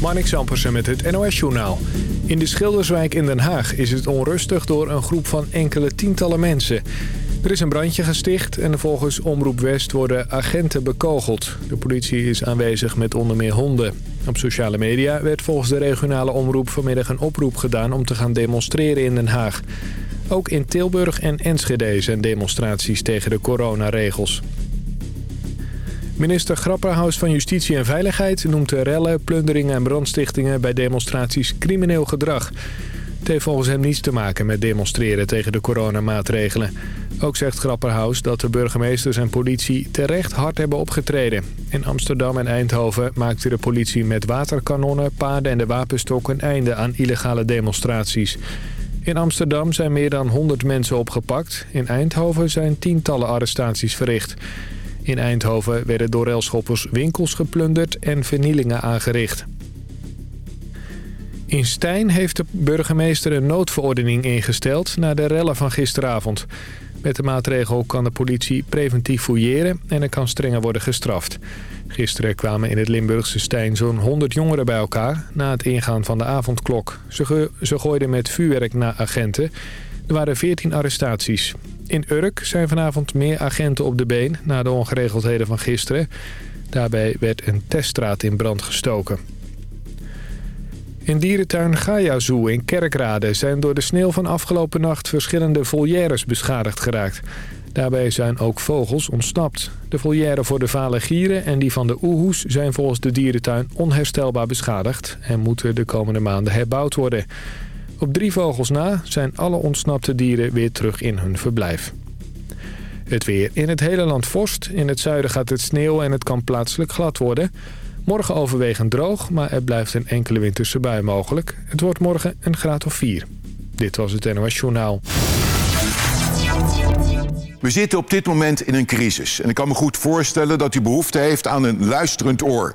Marnik Zampersen met het NOS-journaal. In de Schilderswijk in Den Haag is het onrustig door een groep van enkele tientallen mensen. Er is een brandje gesticht en volgens Omroep West worden agenten bekogeld. De politie is aanwezig met onder meer honden. Op sociale media werd volgens de regionale omroep vanmiddag een oproep gedaan om te gaan demonstreren in Den Haag. Ook in Tilburg en Enschede zijn demonstraties tegen de coronaregels. Minister Grapperhaus van Justitie en Veiligheid noemt de rellen, plunderingen en brandstichtingen bij demonstraties crimineel gedrag. Het heeft volgens hem niets te maken met demonstreren tegen de coronamaatregelen. Ook zegt Grapperhaus dat de burgemeesters en politie terecht hard hebben opgetreden. In Amsterdam en Eindhoven maakte de politie met waterkanonnen, paarden en de wapenstok een einde aan illegale demonstraties. In Amsterdam zijn meer dan 100 mensen opgepakt. In Eindhoven zijn tientallen arrestaties verricht. In Eindhoven werden door railschoppers winkels geplunderd en vernielingen aangericht. In Stijn heeft de burgemeester een noodverordening ingesteld na de rellen van gisteravond. Met de maatregel kan de politie preventief fouilleren en er kan strenger worden gestraft. Gisteren kwamen in het Limburgse Stijn zo'n 100 jongeren bij elkaar na het ingaan van de avondklok. Ze, ze gooiden met vuurwerk naar agenten. Er waren 14 arrestaties. In Urk zijn vanavond meer agenten op de been na de ongeregeldheden van gisteren. Daarbij werd een teststraat in brand gestoken. In dierentuin Gaia Zoo in Kerkrade zijn door de sneeuw van afgelopen nacht verschillende volières beschadigd geraakt. Daarbij zijn ook vogels ontsnapt. De volière voor de vale gieren en die van de oehoes zijn volgens de dierentuin onherstelbaar beschadigd en moeten de komende maanden herbouwd worden. Op drie vogels na zijn alle ontsnapte dieren weer terug in hun verblijf. Het weer. In het hele land vorst. In het zuiden gaat het sneeuw en het kan plaatselijk glad worden. Morgen overwegend droog, maar er blijft een enkele winterse bui mogelijk. Het wordt morgen een graad of 4. Dit was het NOS Journaal. We zitten op dit moment in een crisis. En ik kan me goed voorstellen dat u behoefte heeft aan een luisterend oor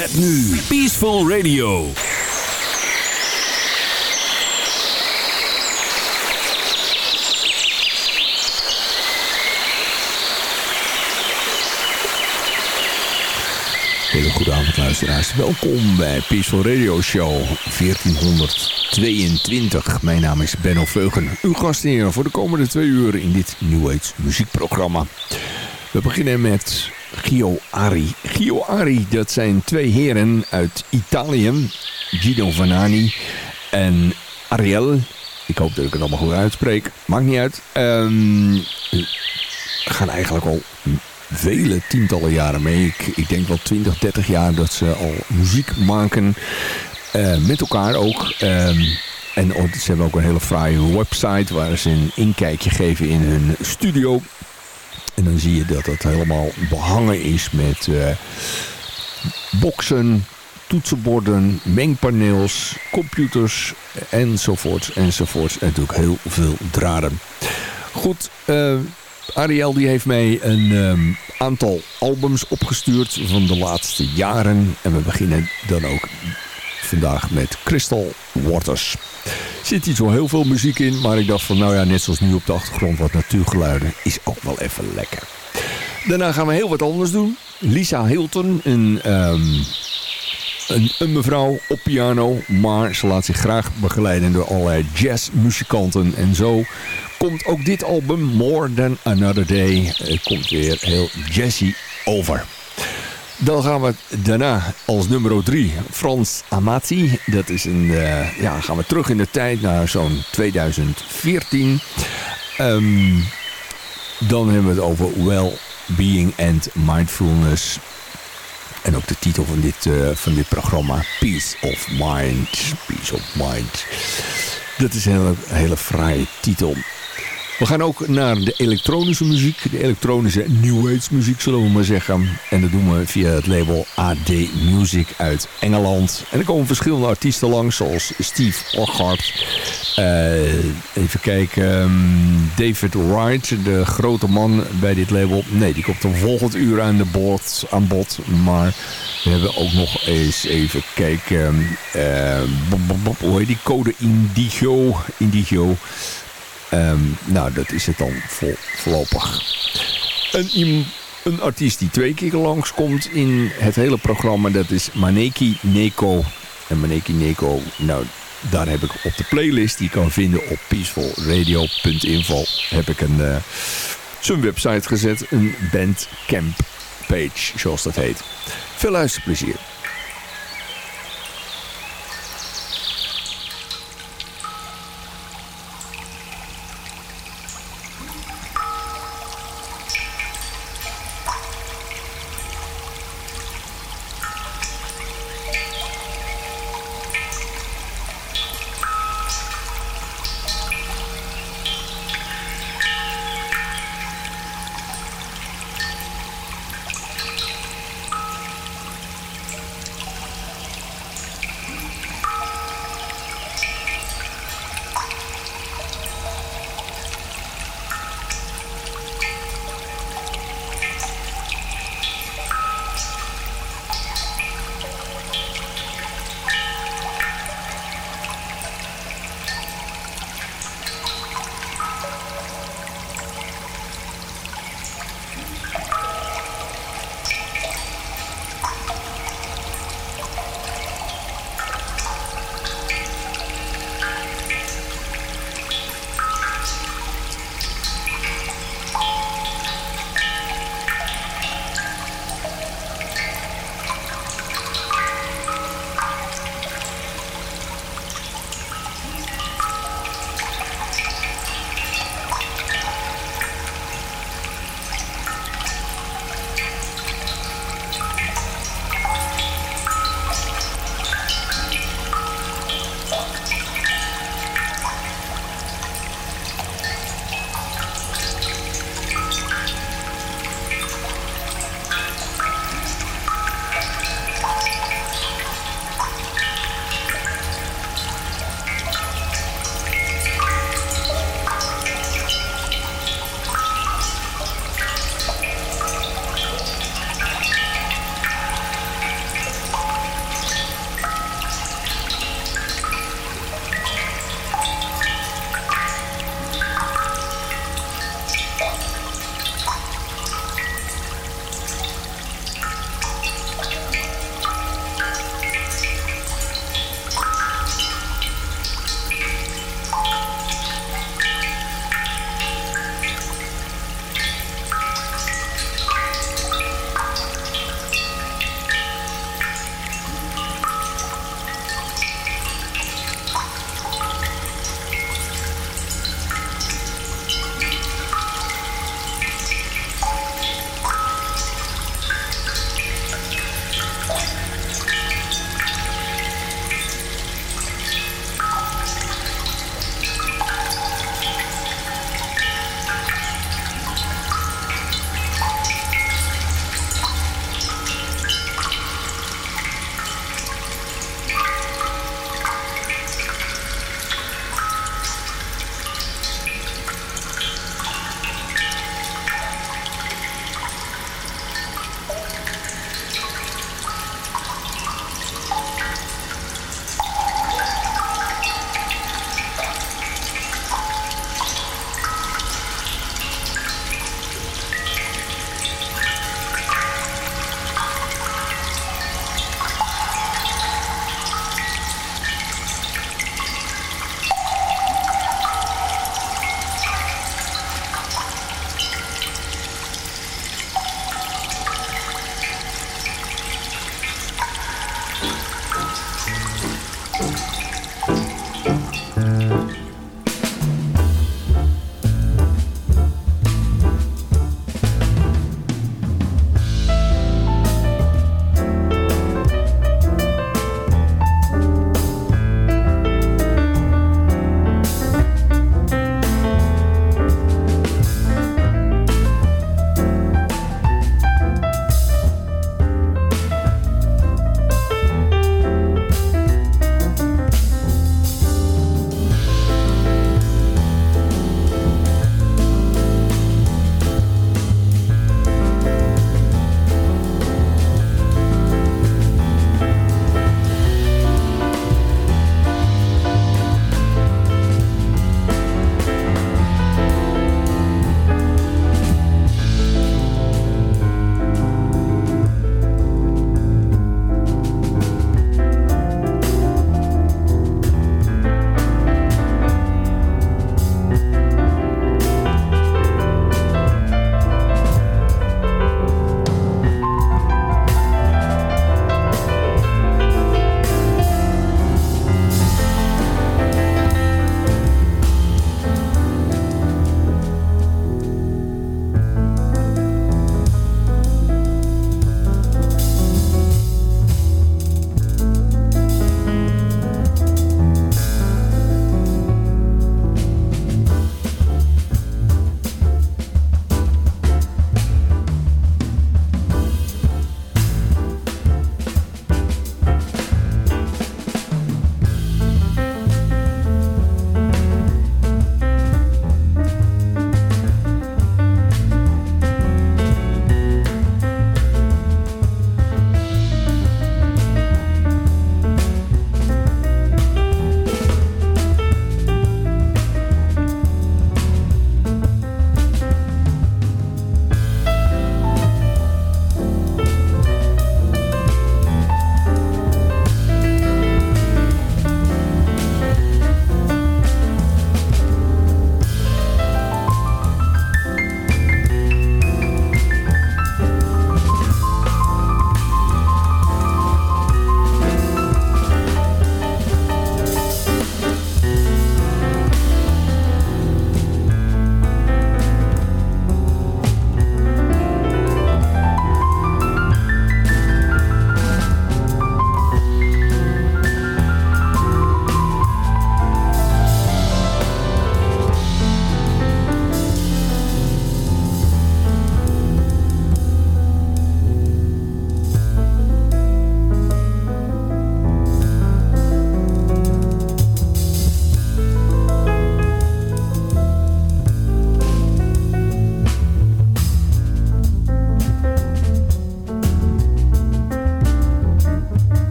Met nu Peaceful Radio. Hele goede avond luisteraars. Welkom bij Peaceful Radio Show 1422. Mijn naam is Benno Veugen, uw gastheer voor de komende twee uur in dit New Age muziekprogramma. We beginnen met Gio Ari. Gio Ari, dat zijn twee heren uit Italië. Gino Vanani en Ariel. Ik hoop dat ik het allemaal goed uitspreek. Maakt niet uit. Um, gaan eigenlijk al vele tientallen jaren mee. Ik, ik, denk wel 20, 30 jaar dat ze al muziek maken. Uh, met elkaar ook. Um, en ze hebben ook een hele fraaie website waar ze een inkijkje geven in hun studio. En dan zie je dat het helemaal behangen is met uh, boksen, toetsenborden, mengpaneels, computers enzovoorts enzovoorts. En natuurlijk heel veel draden. Goed, uh, Ariel die heeft mij een um, aantal albums opgestuurd van de laatste jaren. En we beginnen dan ook vandaag met Crystal Waters. Zit niet zo heel veel muziek in, maar ik dacht van nou ja, net zoals nu op de achtergrond wat natuurgeluiden is ook wel even lekker. Daarna gaan we heel wat anders doen. Lisa Hilton, een, um, een, een, mevrouw op piano, maar ze laat zich graag begeleiden door allerlei jazzmuzikanten. En zo komt ook dit album, More Than Another Day, komt weer heel jazzy over. Dan gaan we daarna als nummer 3 Frans Amati. Dat is een, uh, ja, gaan we terug in de tijd naar zo'n 2014. Um, dan hebben we het over well-being and mindfulness. En ook de titel van dit, uh, van dit programma, Peace of Mind. Peace of Mind. Dat is een hele, hele fraaie titel. We gaan ook naar de elektronische muziek. De elektronische New Age muziek zullen we maar zeggen. En dat doen we via het label AD Music uit Engeland. En er komen verschillende artiesten langs zoals Steve Orchard. Uh, even kijken. Ehm, David Wright, de grote man bij dit label. Nee, die komt een volgend uur aan, de boord, aan bod. Maar we hebben ook nog eens even kijken. Uh, hoe heet die code Indigo? Indigo. Um, nou, dat is het dan voorlopig. Een, een artiest die twee keer langskomt in het hele programma, dat is Maneki Neko. En Maneki Neko, nou, daar heb ik op de playlist, die je kan vinden op peacefulradio.info, heb ik een, uh, zijn website gezet, een bandcamp page, zoals dat heet. Veel luisterplezier.